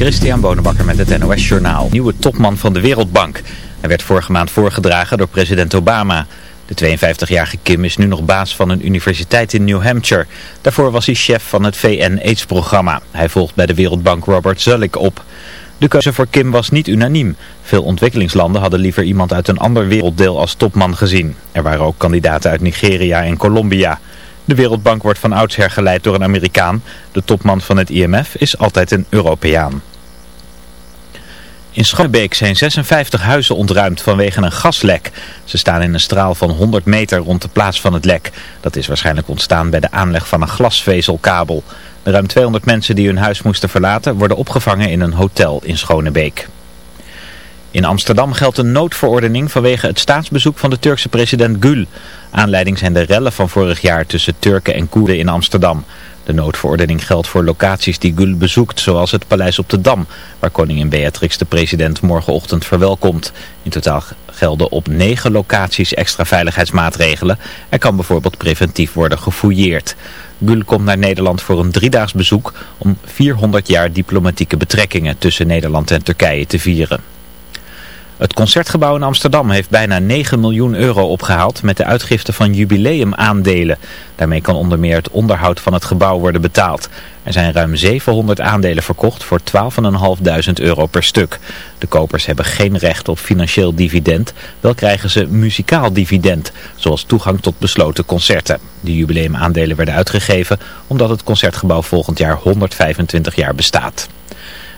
Christian Bonenbakker met het NOS Journaal. Nieuwe topman van de Wereldbank. Hij werd vorige maand voorgedragen door president Obama. De 52-jarige Kim is nu nog baas van een universiteit in New Hampshire. Daarvoor was hij chef van het VN-AIDS-programma. Hij volgt bij de Wereldbank Robert Zulik op. De keuze voor Kim was niet unaniem. Veel ontwikkelingslanden hadden liever iemand uit een ander werelddeel als topman gezien. Er waren ook kandidaten uit Nigeria en Colombia. De Wereldbank wordt van oudsher geleid door een Amerikaan. De topman van het IMF is altijd een Europeaan. In Schonebeek zijn 56 huizen ontruimd vanwege een gaslek. Ze staan in een straal van 100 meter rond de plaats van het lek. Dat is waarschijnlijk ontstaan bij de aanleg van een glasvezelkabel. De ruim 200 mensen die hun huis moesten verlaten worden opgevangen in een hotel in Schonebeek. In Amsterdam geldt een noodverordening vanwege het staatsbezoek van de Turkse president Gül. Aanleiding zijn de rellen van vorig jaar tussen Turken en Koerden in Amsterdam. De noodverordening geldt voor locaties die Gül bezoekt, zoals het Paleis op de Dam, waar koningin Beatrix de president morgenochtend verwelkomt. In totaal gelden op negen locaties extra veiligheidsmaatregelen. Er kan bijvoorbeeld preventief worden gefouilleerd. Gül komt naar Nederland voor een driedaags bezoek om 400 jaar diplomatieke betrekkingen tussen Nederland en Turkije te vieren. Het Concertgebouw in Amsterdam heeft bijna 9 miljoen euro opgehaald met de uitgifte van jubileumaandelen. Daarmee kan onder meer het onderhoud van het gebouw worden betaald. Er zijn ruim 700 aandelen verkocht voor 12.500 euro per stuk. De kopers hebben geen recht op financieel dividend, wel krijgen ze muzikaal dividend, zoals toegang tot besloten concerten. De jubileumaandelen werden uitgegeven omdat het Concertgebouw volgend jaar 125 jaar bestaat.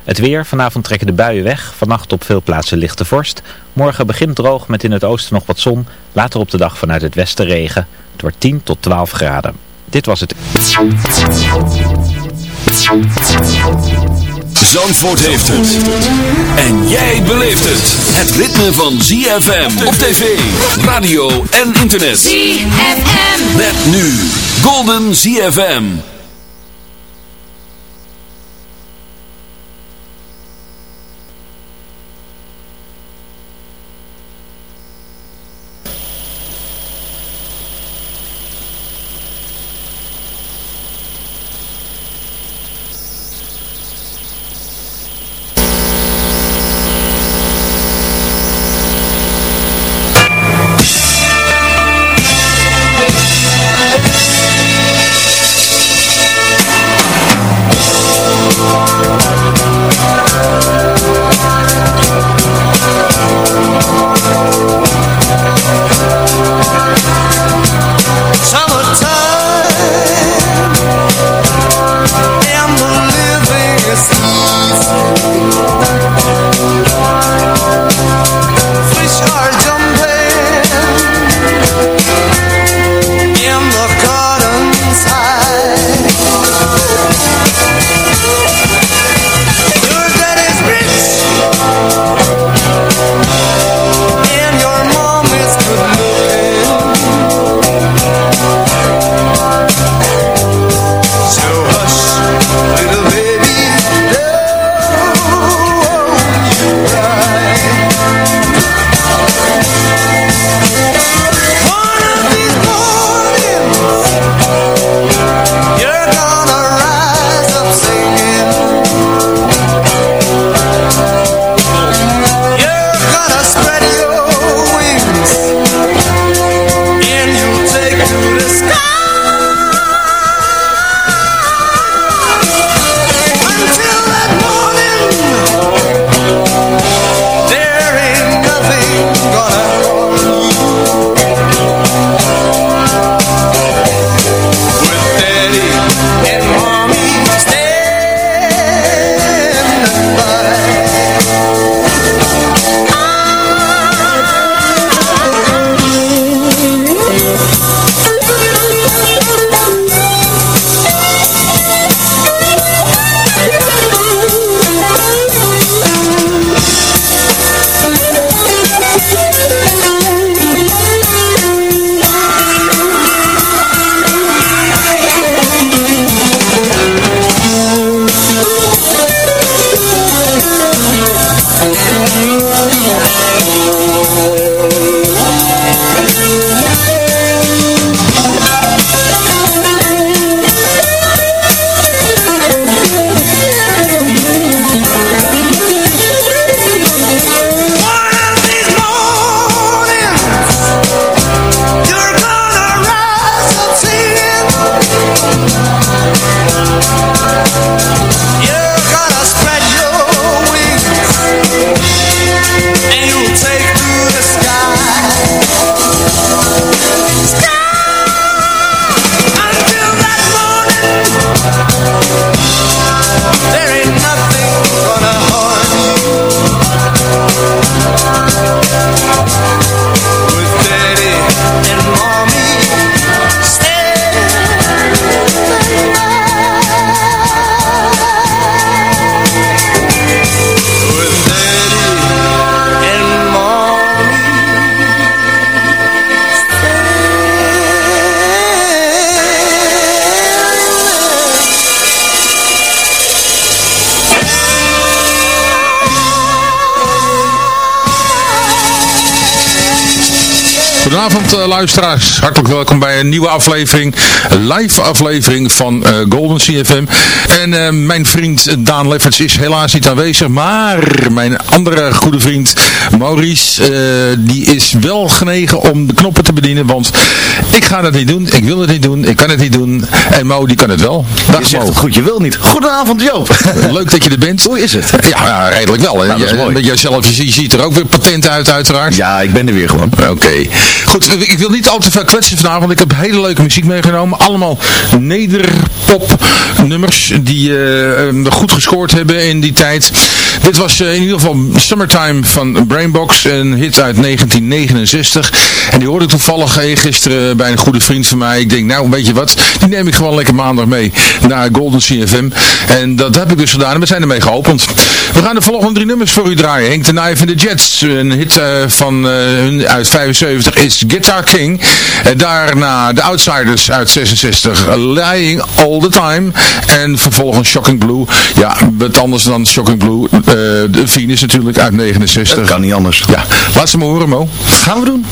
Het weer, vanavond trekken de buien weg, vannacht op veel plaatsen lichte vorst. Morgen begint droog met in het oosten nog wat zon, later op de dag vanuit het westen regen. Het wordt 10 tot 12 graden. Dit was het. Zandvoort heeft het. En jij beleeft het. Het ritme van ZFM op tv, radio en internet. ZFM. Met nu Golden ZFM. Luisteraars, hartelijk welkom bij een nieuwe aflevering, live aflevering van uh, Golden CFM. En uh, mijn vriend Daan Lefferts is helaas niet aanwezig, maar mijn andere goede vriend Maurice, die is wel genegen om de knoppen te bedienen, want ik ga dat niet doen, ik wil het niet doen, ik kan het niet doen en Mo die kan het wel. Dag je zegt goed, je wil niet. Goedenavond Joop. Leuk dat je er bent. Hoe is het? Ja, ja redelijk wel. Nou, je, Jijzelf, je, je ziet er ook weer patent uit uiteraard. Ja, ik ben er weer gewoon. Oké. Goed, ik wil niet al te veel kwetsen want ik heb hele leuke muziek meegenomen. Allemaal nederpop nummers die uh, goed gescoord hebben in die tijd. Dit was uh, in ieder geval Summertime van Brainbox, een hit uit 1969. En die hoorde ik toevallig uh, gisteren bij een goede vriend van mij. Ik denk, nou weet je wat, die neem ik gewoon lekker maandag mee naar Golden CFM. En dat heb ik dus gedaan en we zijn ermee geopend. We gaan de volgende drie nummers voor u draaien. Henk de Knife en de Jets, een hit van hun uit 75 is Guitar King. En daarna de Outsiders uit 66, Lying All The Time. En vervolgens Shocking Blue. Ja, wat anders dan Shocking Blue. Uh, de Venus natuurlijk uit 69. Dat kan niet anders. Ja, laat ze maar horen Mo. Gaan we doen.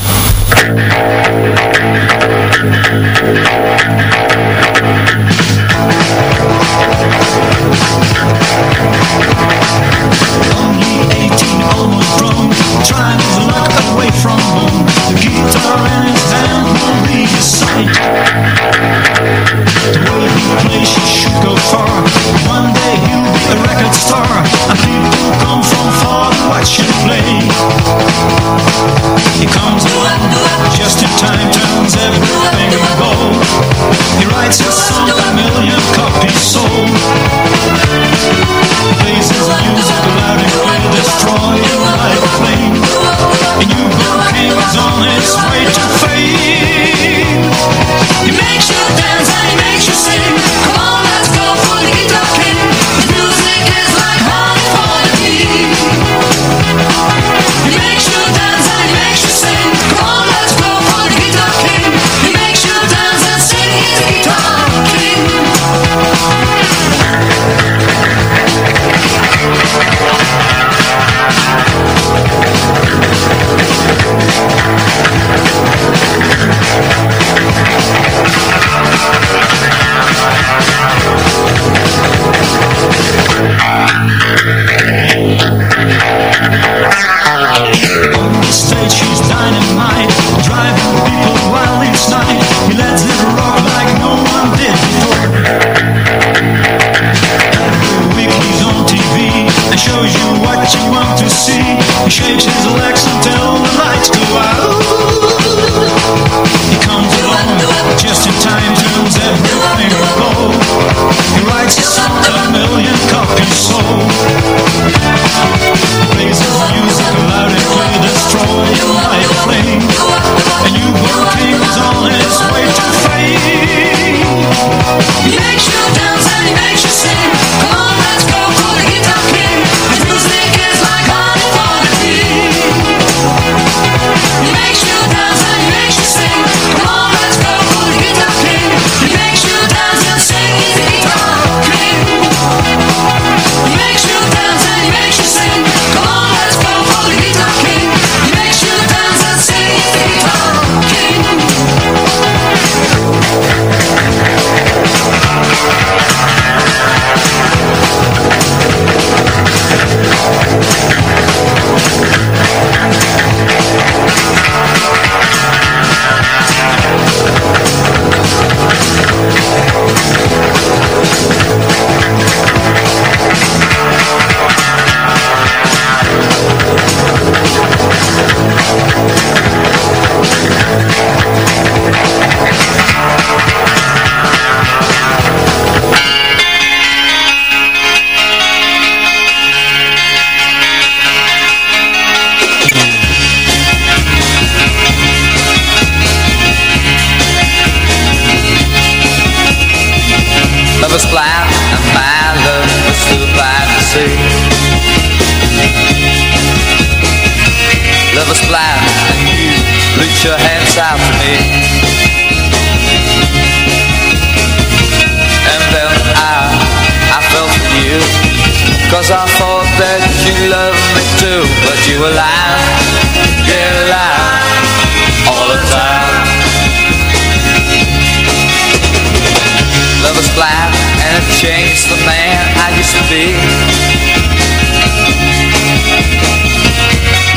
Have the man I used to be.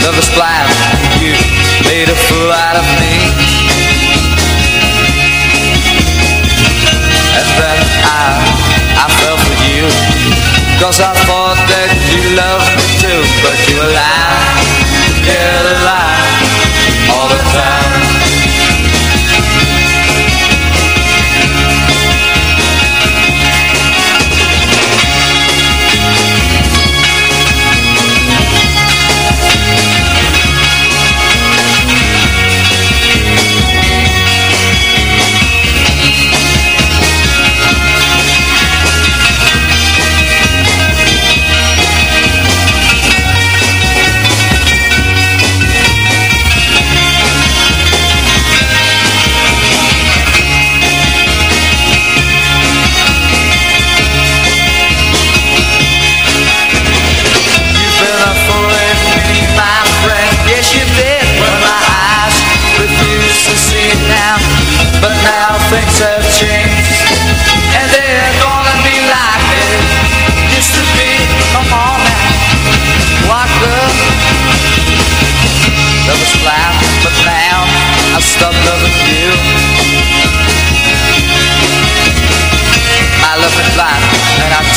Love is blind, you made a fool out of me. And then I, I fell for you. Cause I thought that you loved me too But you were lying, yeah, lying All the time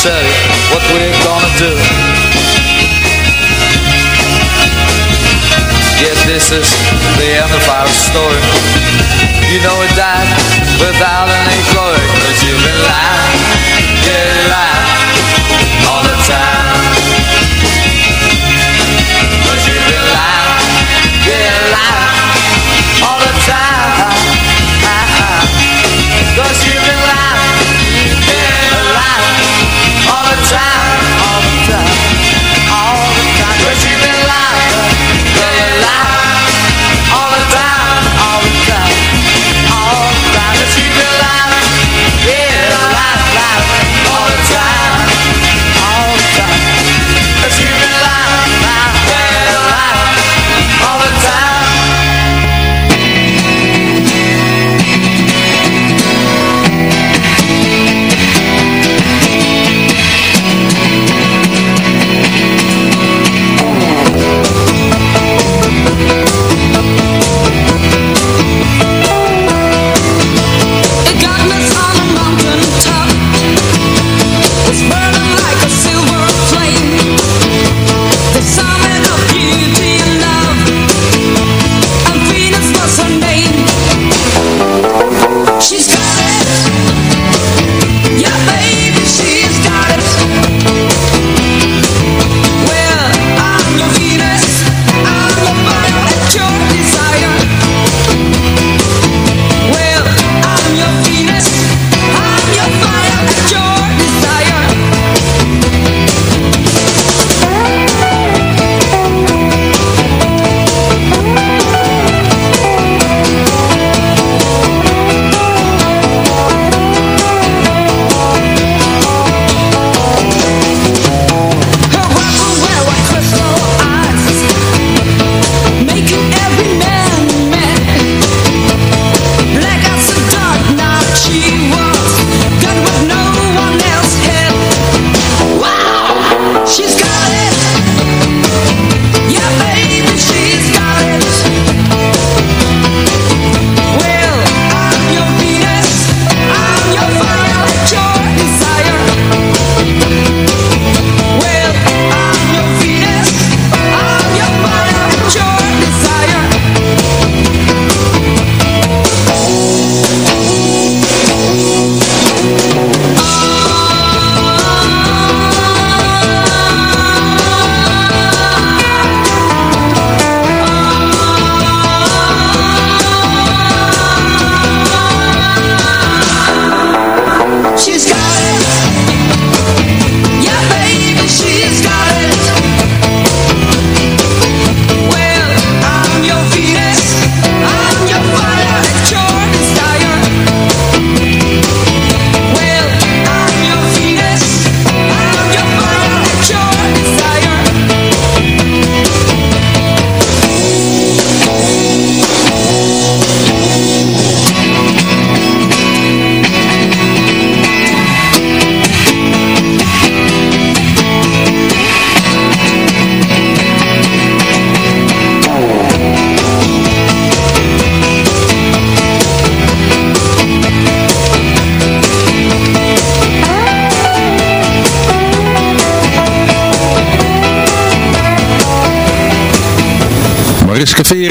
tell you what we're gonna do. Yes, this is the end of our story. You know it died without any glory Cause you've been lying, yeah, lying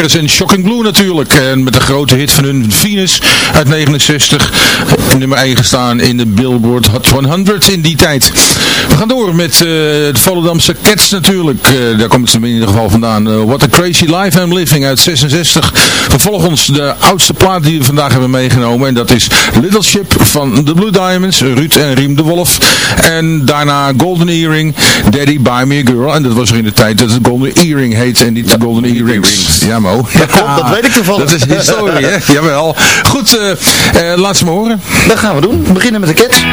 Mariska Veres en Shocking Blue natuurlijk. En met de grote hit van hun Venus uit 69. Nummer 1 gestaan in de Billboard Hot 100 in die tijd. We gaan door met uh, de Volendamse Cats natuurlijk. Uh, daar komt ze in ieder geval vandaan. Uh, What a Crazy Life I'm Living uit 66. Vervolgens de oudste plaat die we vandaag hebben meegenomen. En dat is Little Ship van The Blue Diamonds. Ruud en Riem de Wolf. En daarna Golden Earring. Daddy Buy Me a Girl. En dat was er in de tijd dat het Golden Earring heet en niet Golden Earrings. Ja Mo. Dat klopt, dat weet ik toevallig. Dat is historie hè. Jawel. Goed, laat ze me horen. Dat gaan we doen. We beginnen met de Cats.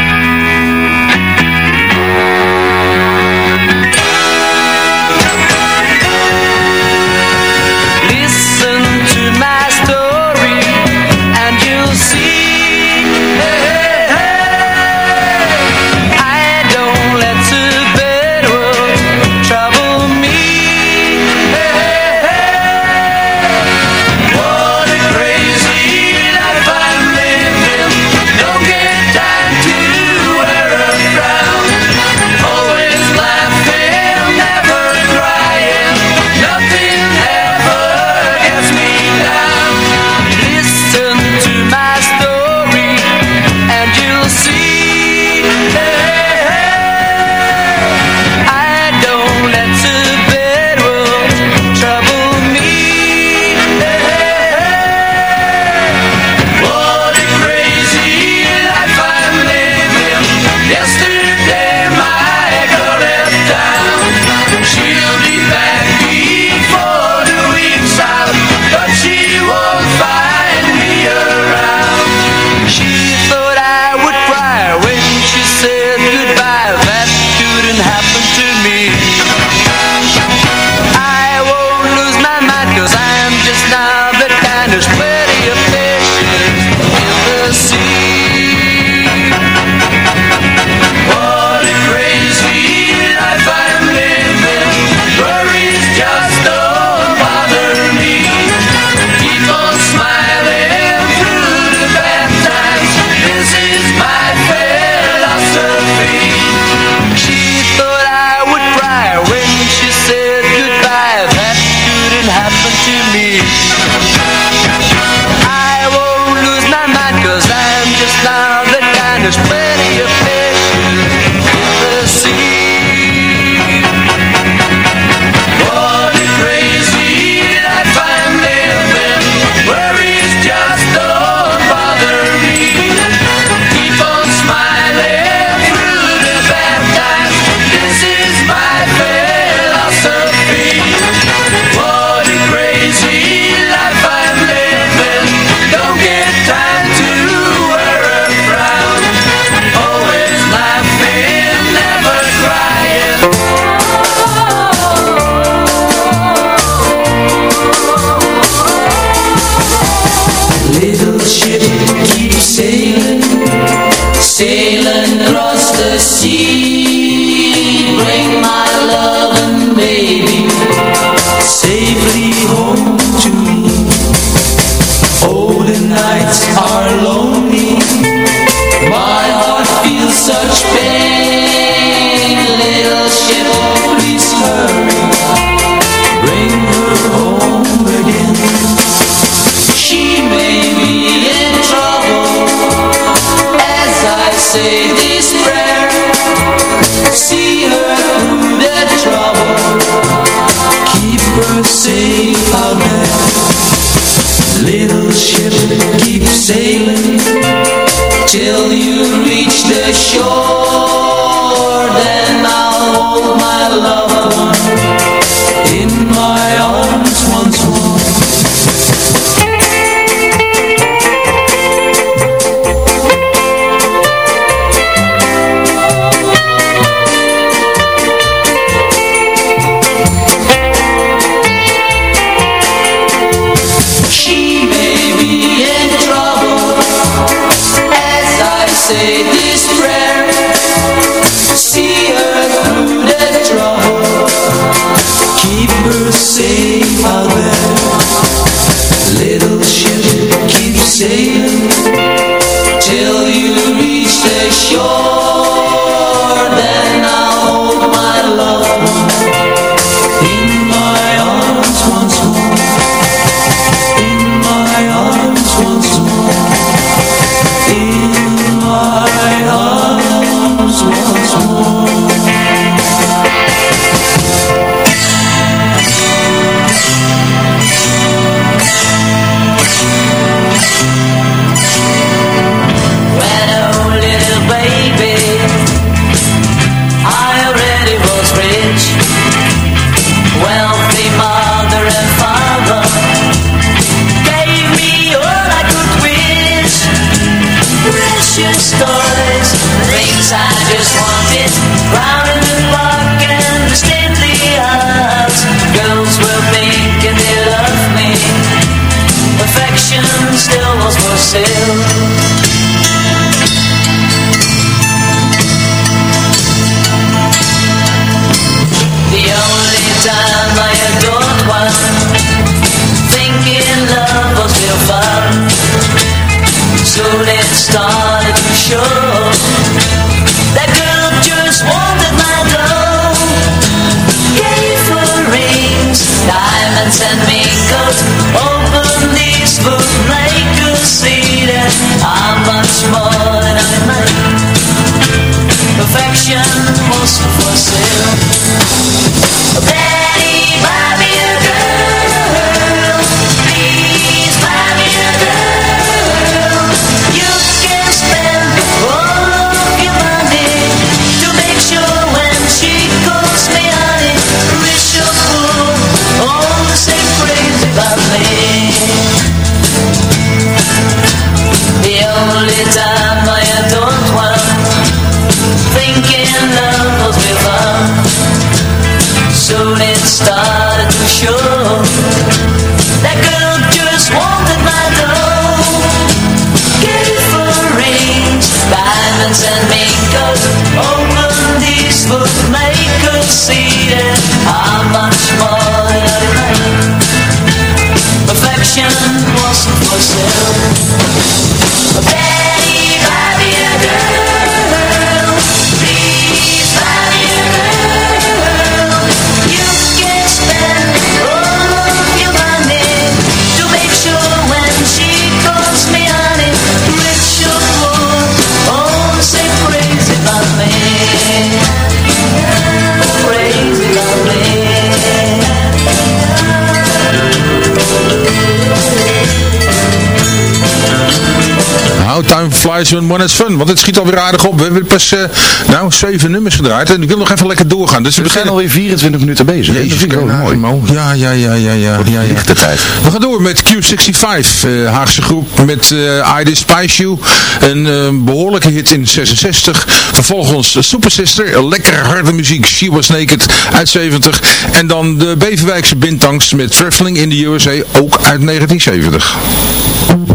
Time Flies When It's Fun. Want het schiet alweer aardig op. We hebben pas uh, nou, zeven nummers gedraaid. En ik wil nog even lekker doorgaan. Dus we, we zijn alweer 24 minuten bezig. Dat vind ik ook nou, mooi. Ja, ja, ja, ja. ja, ja, ja. tijd. We gaan door met Q65. Eh, Haagse groep met uh, I Despise You. Een behoorlijke hit in 66. Vervolgens Super Sister. Lekkere harde muziek. She Was Naked uit 70. En dan de Beverwijkse Bintangs met Traveling in the USA. Ook uit 1970.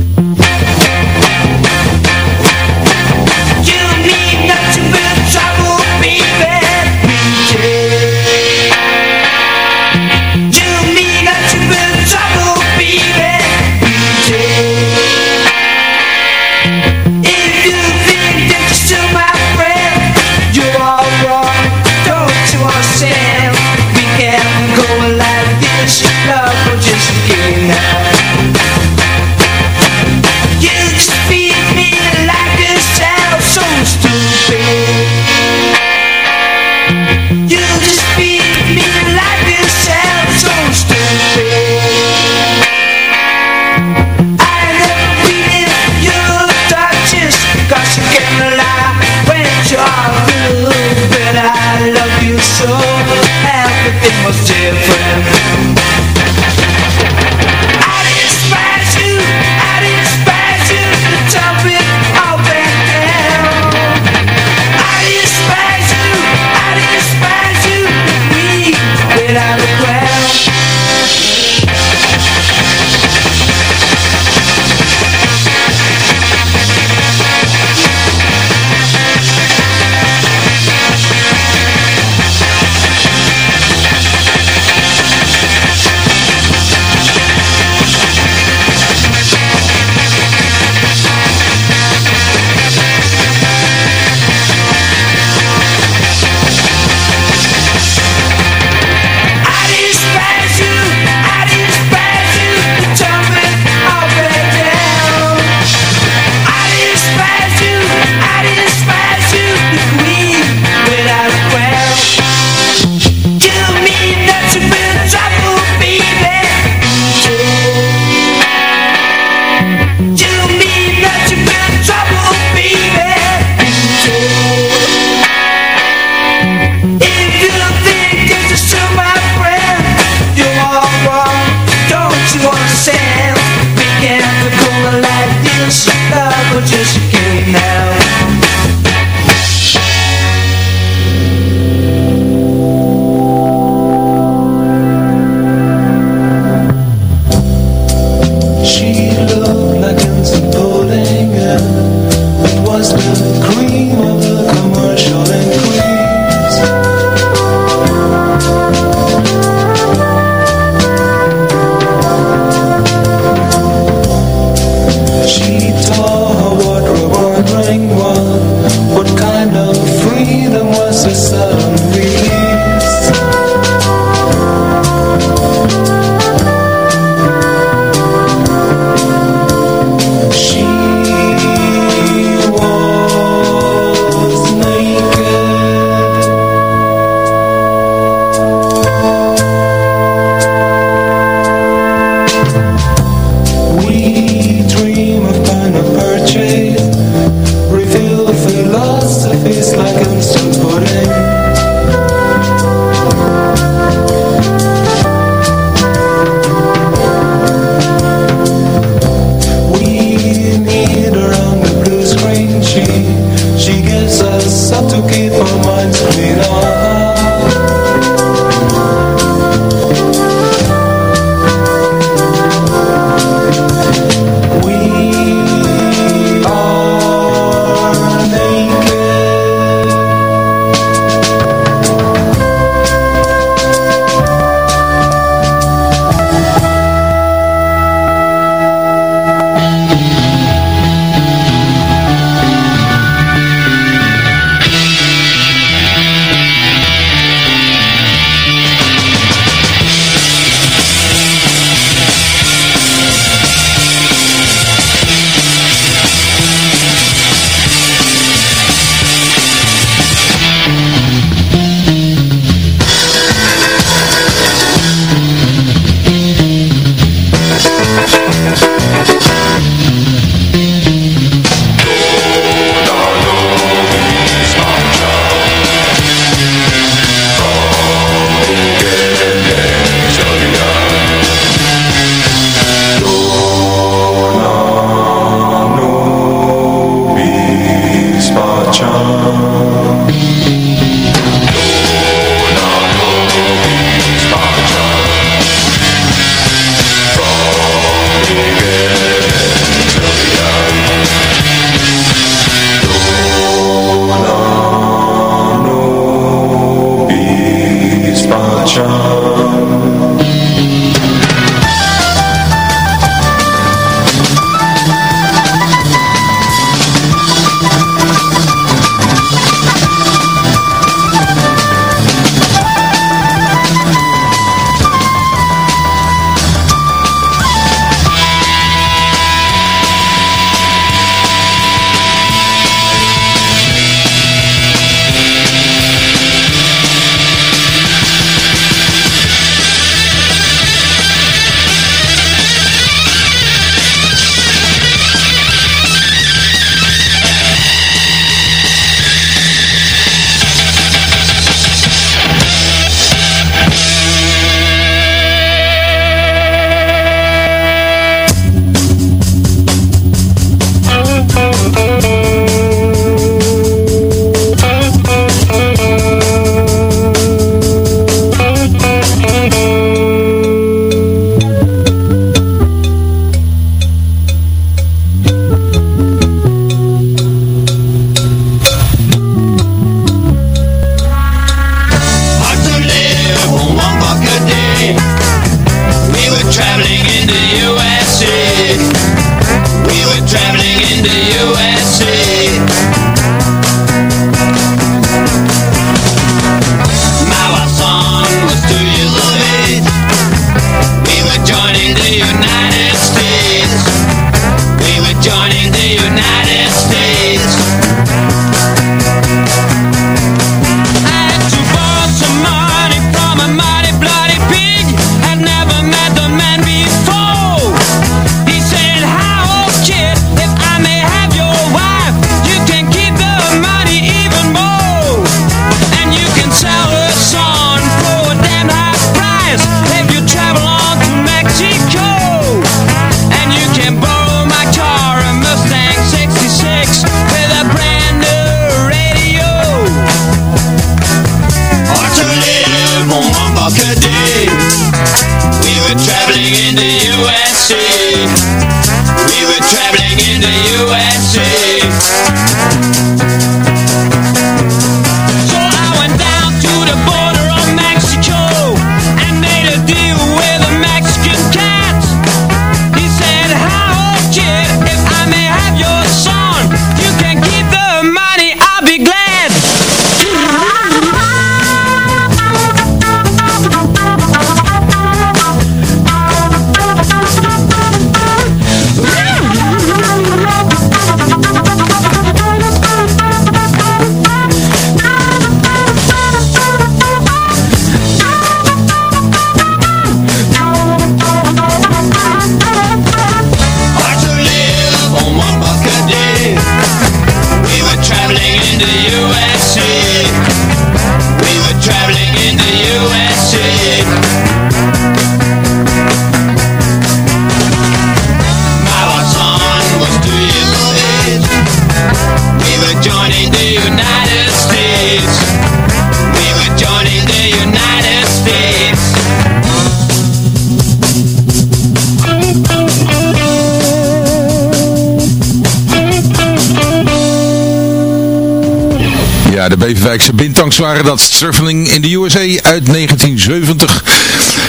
Ja, de Beverwijkse Bintangs waren dat. Surfing in de USA uit 1970.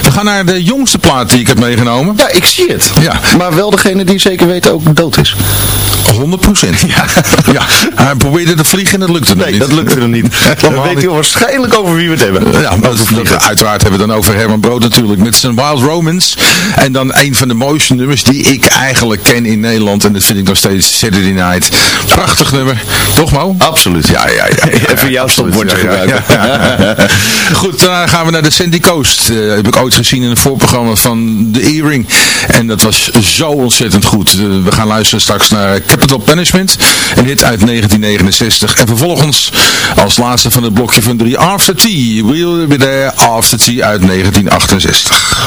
We gaan naar de jongste plaat die ik heb meegenomen. Ja, ik zie het. Ja. Maar wel degene die zeker weten ook dood is. 100 procent. Ja. ja. Hij probeerde te vliegen en dat lukte nog Nee, niet. dat lukte er niet. Dan weet u waarschijnlijk over wie we het hebben. Ja, dat, uiteraard hebben we dan over Herman Brood natuurlijk met zijn Wild Romance. En dan een van de mooiste nummers die ik eigenlijk ken in Nederland. En dat vind ik nog steeds Saturday Night. Prachtig nummer. Toch Mo? Absoluut. Ja, ja, ja. Even jouw stopwoordje gebruiken. Goed, daarna gaan we naar de Sandy Coast. Eh, heb ik ooit gezien in het voorprogramma van The Earring. En dat was zo ontzettend goed. Eh, we gaan luisteren straks naar Capital Punishment. Een hit uit 1969. En vervolgens als laatste van het blokje van drie After Tea. We'll be there After Tea uit 1968.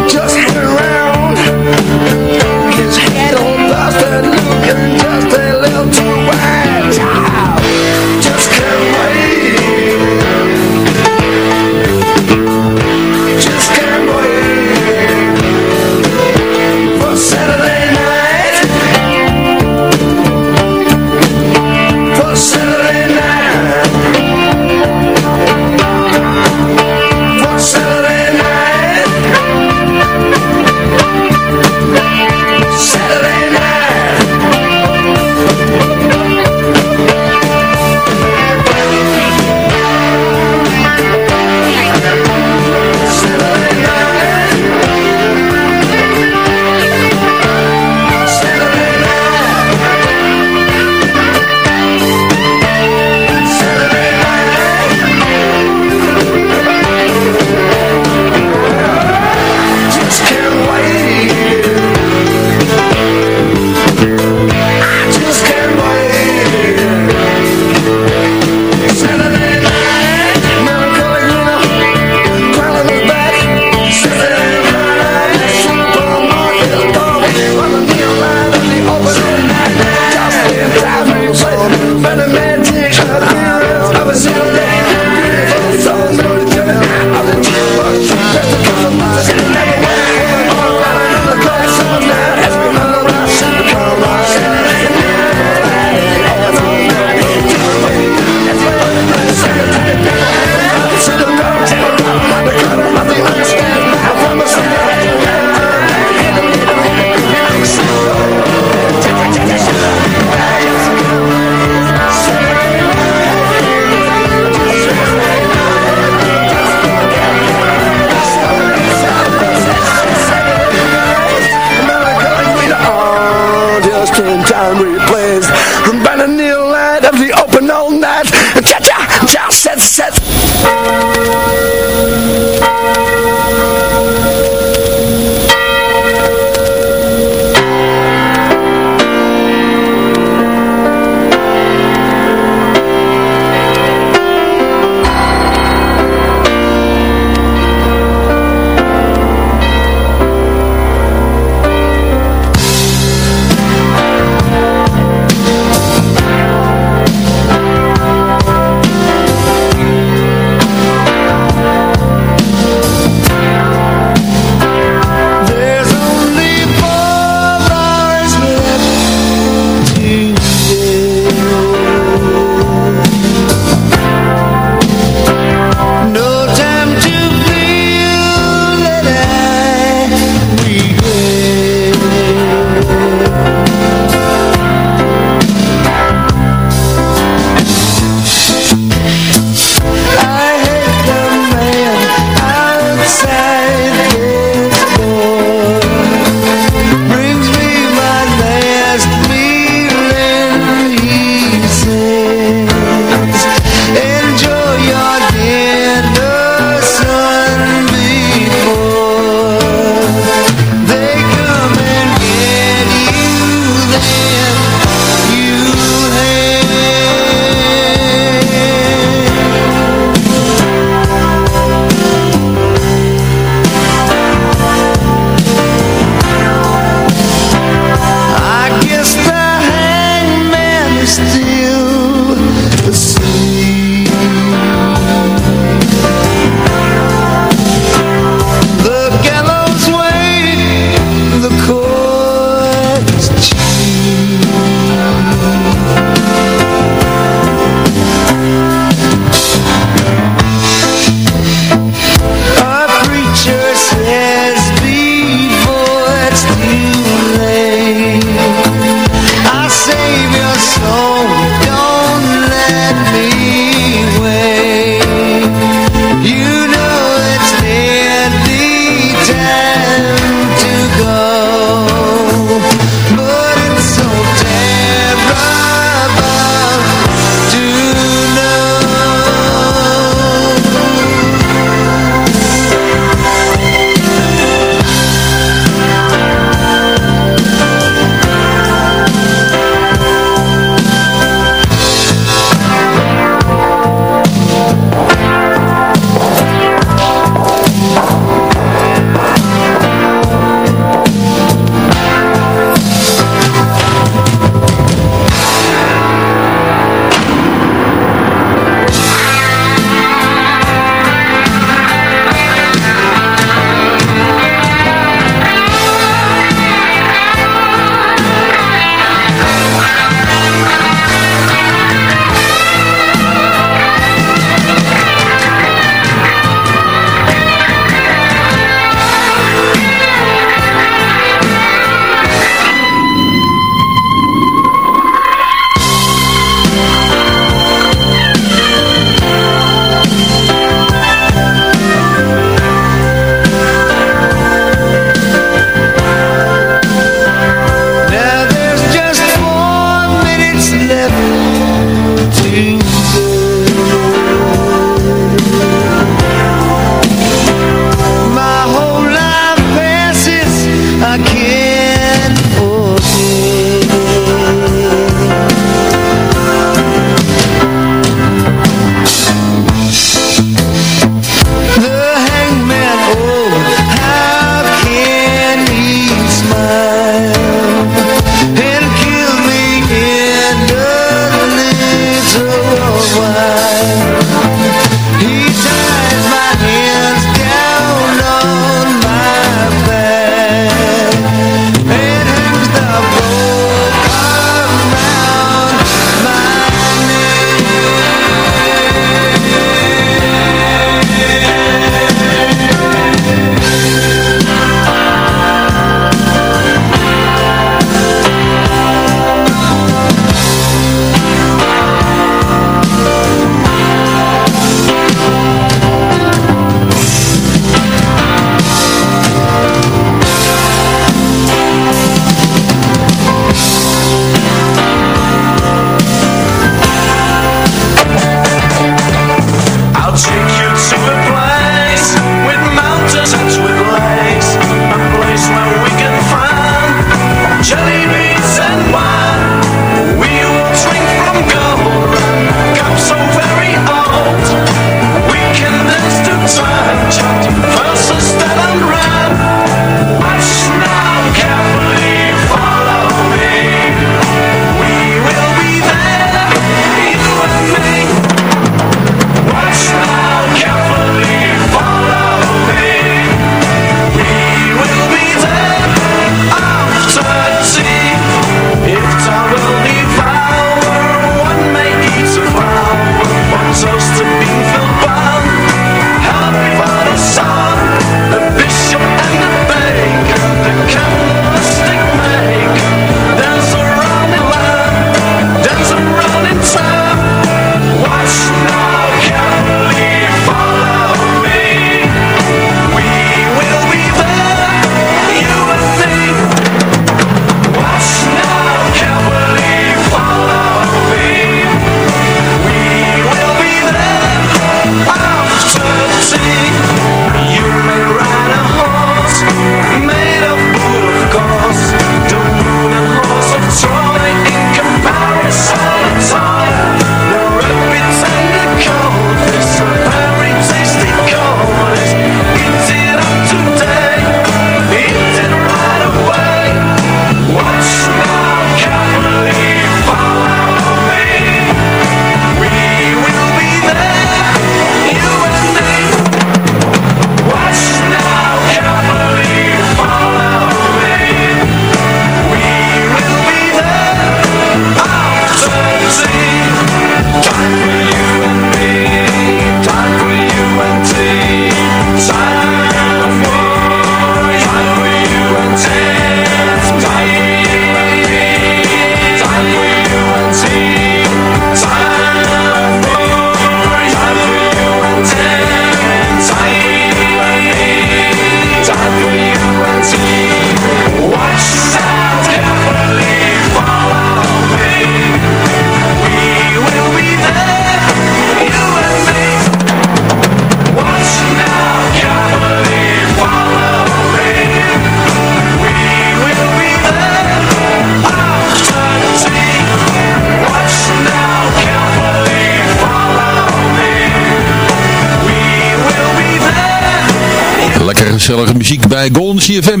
Gezellige muziek bij Golden CFM.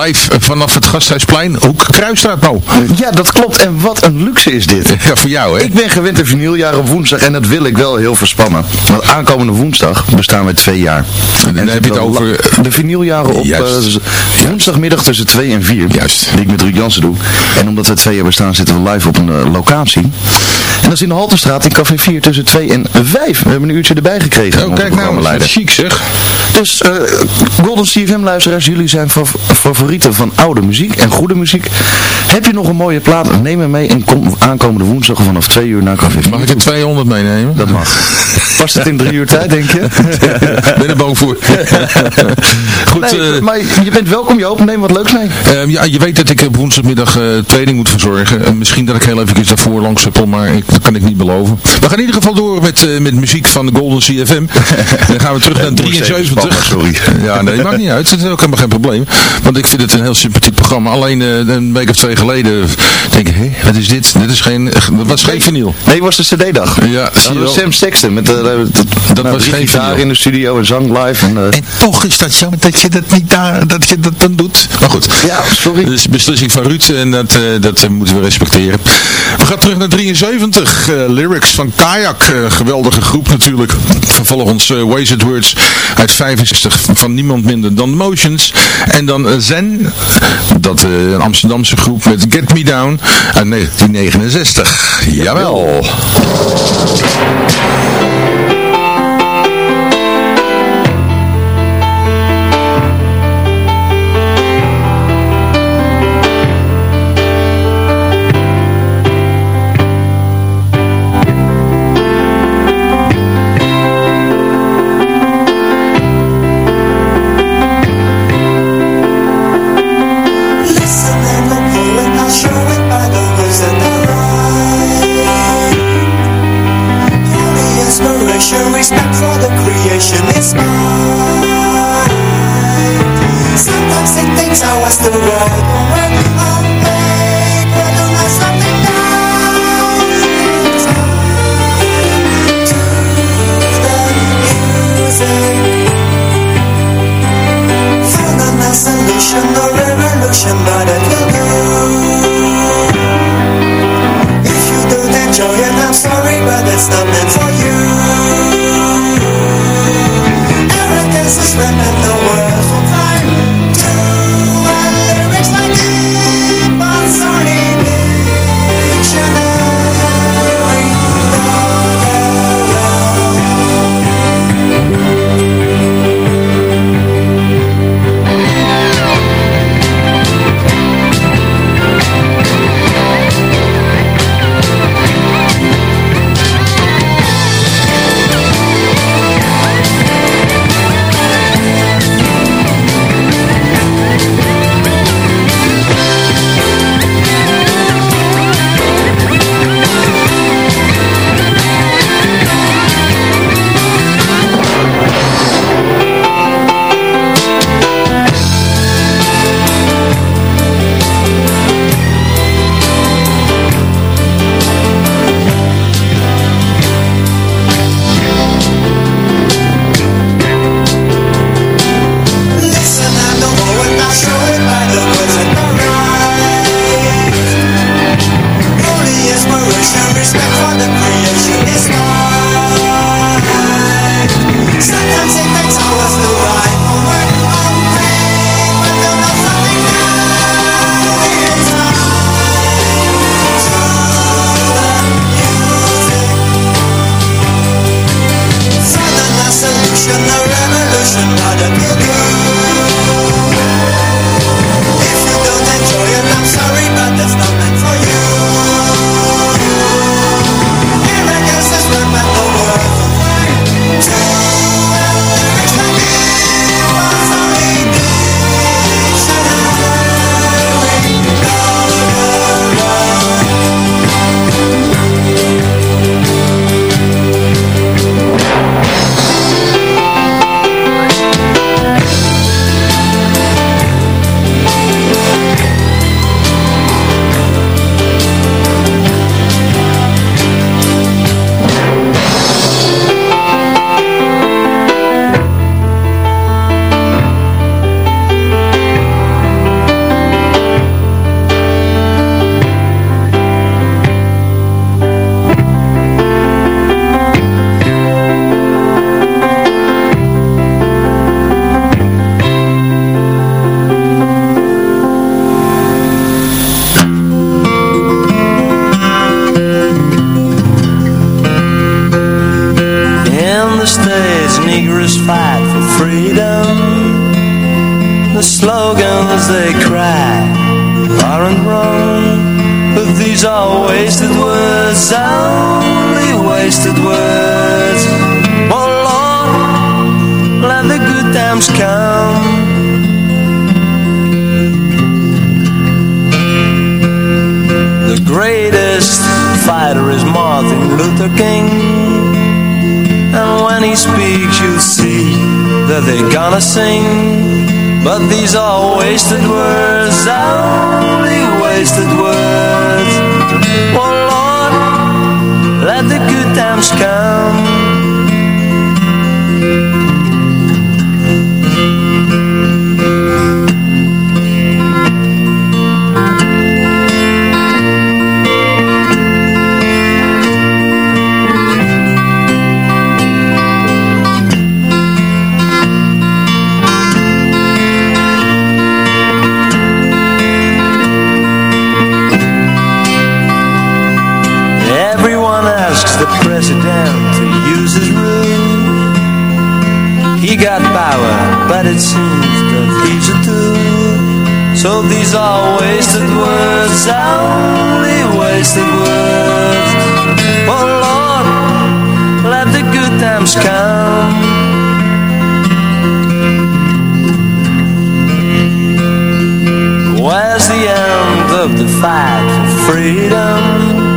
Live vanaf het Gasthuisplein, Hoek Kruisstraat nou. Ja, dat klopt. En wat een luxe is dit. Ja, voor jou hè. Ik ben gewend een vinyljaar op woensdag en dat wil ik wel heel verspannen. Want aankomende woensdag bestaan we twee jaar. En dan heb je het over... la- De vinyljaren op eh, woensdagmiddag tussen 2 en 4. Juist. Die ik met Ruud Jansen doe. En omdat we twee jaar bestaan zitten we live op een eh, locatie. En dat is in de Halterstraat in Café 4 tussen 2 en 5. We hebben een uurtje erbij gekregen. Oh, kijk nou, te leiden. chic zeg. Dus eh, Golden CFM luisteraars, jullie zijn fav- favorieten van oude muziek en goede muziek. Heb je nog een mooie plaat? Neem hem mee en kom aankomende woensdag vanaf 2 uur naar Café 4. Mag ik er 200 meenemen? Dat mag. Past het in drie uur tijd, denk je? ben er bang voor. Goed, Nee, eh, maar je bent welkom Joop, neem wat leuks mee. Ehm, ja, je weet dat ik op woensdagmiddag eh training moet verzorgen. En misschien dat ik heel even daarvoor langs huppel, maar ik, dat kan ik niet beloven. We gaan in ieder geval door met, met muziek van de Golden CFM. dan gaan we terug naar moest even 73. Sorry. Ja, nee, maakt niet uit. Dat is ook helemaal geen probleem. Want ik vind het een heel sympathiek programma. Alleen eh, een week of twee geleden denk ik, hé, wat is dit? Dit is geen, was geen vinyl. Nee, het was de cd-dag. Ja, dat was wel. Sam Sexton met de, de, Dat was geen gitaar in de studio en zang live. En, eh, En toch is dat jammer dat je dat niet daar, dat je dat dan doet. Maar goed. ja, sorry. Dat is een beslissing van Ruud en dat, eh, dat eh, moeten we respecteren. We gaan terug naar 73. eh, lyrics van Kayak. eh, geweldige groep natuurlijk. Vervolgens eh Wasted Words uit 65 van niemand minder dan Motions. En dan eh, Zen. Dat eh, een Amsterdamse groep met Get Me Down uit 1969. Jawel. rejoicing, but these are wasted it seems that he's a tool. So these are wasted words, only wasted words. Oh Lord, let the good times come. Where's the end of the fight for freedom?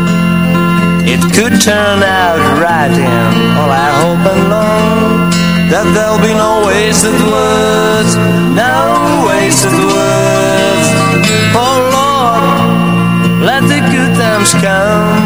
It could turn out right and all I hope and long That there'll be no wasted words No wasted words Oh Lord, let the good times come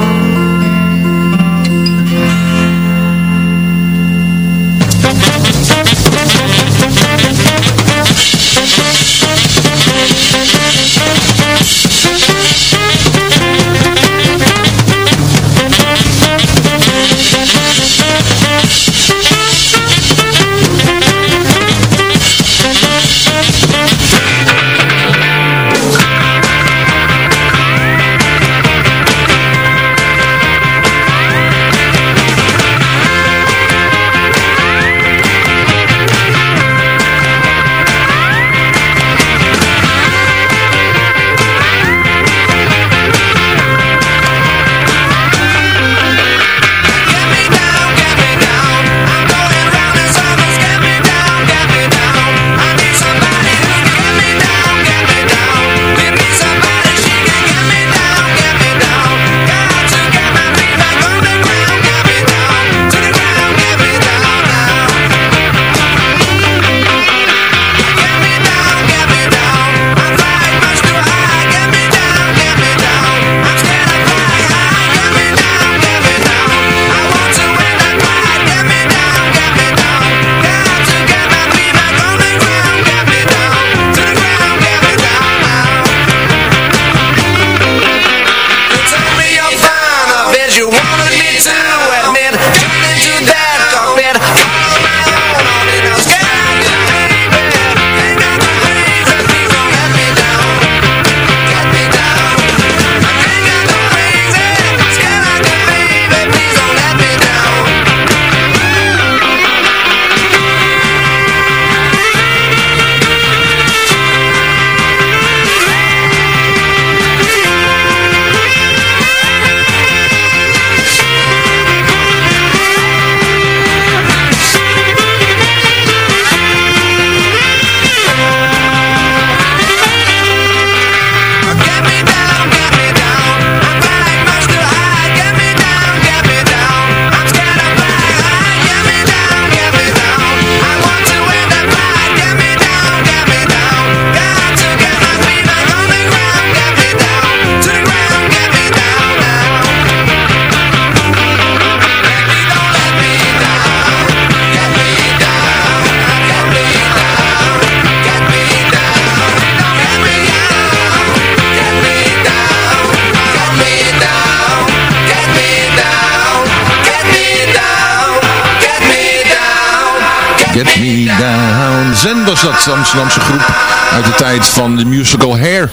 Get Me Down. Zen was dat, de Amsterdamse groep uit de tijd van de musical Hair.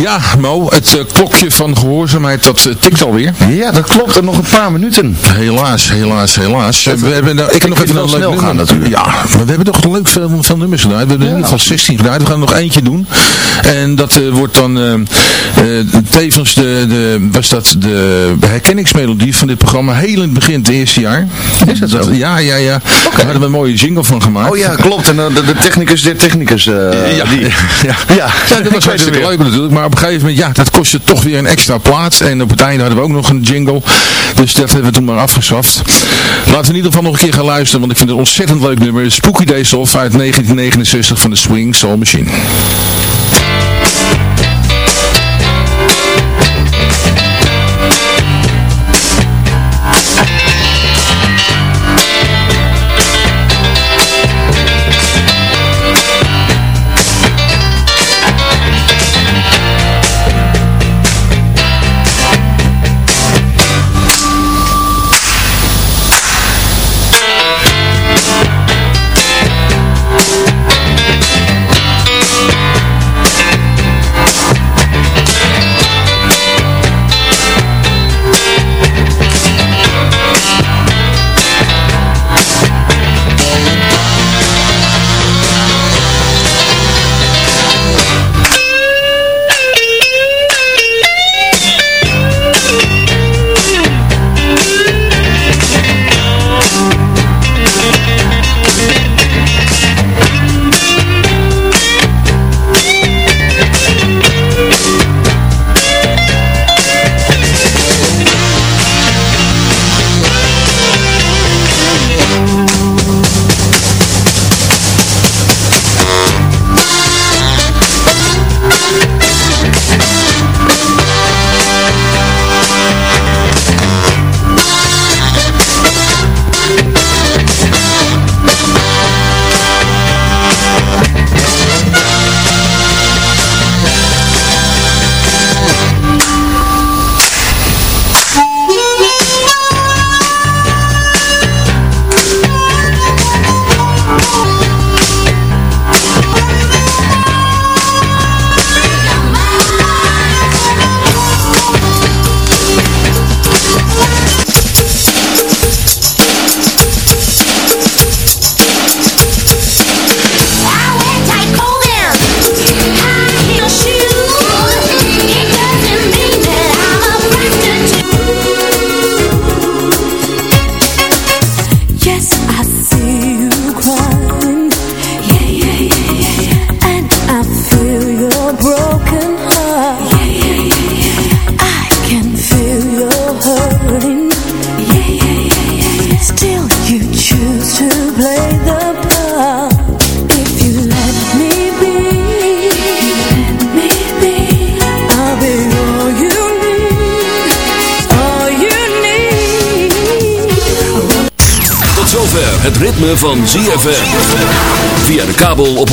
Ja, Mo, het eh, klokje van gehoorzaamheid, dat eh, tikt alweer. Ja, dat klopt. Er nog een paar minuten. Helaas, helaas, helaas. we hebben, nou, ik heb nog even een leuk nummer. gaan natuurlijk. Ja, maar we hebben toch leuk veel, veel nummers gedaan. We hebben er in ieder geval 16 gedaan. We gaan er nog eentje doen. En dat eh, wordt dan tevens de, de, was dat de herkenningsmelodie van dit programma heel in het begin, het eerste jaar. Is dat zo? Ja, ja, ja. Daar hadden we een mooie jingle van gemaakt. Oh ja, klopt. En eh, de, de technicus der technicus. eh, Ja, die. ja, ja. Ja, Ja, dat was hartstikke leuk natuurlijk. Maar op een gegeven moment, ja, dat kostte toch weer een extra plaats. En op het einde hadden we ook nog een jingle. Dus dat hebben we toen maar afgeschaft. Laten we in ieder geval nog een keer gaan luisteren. Want ik vind het een ontzettend leuk nummer. Spooky Days Off uit 1969 van de Swing Soul Machine.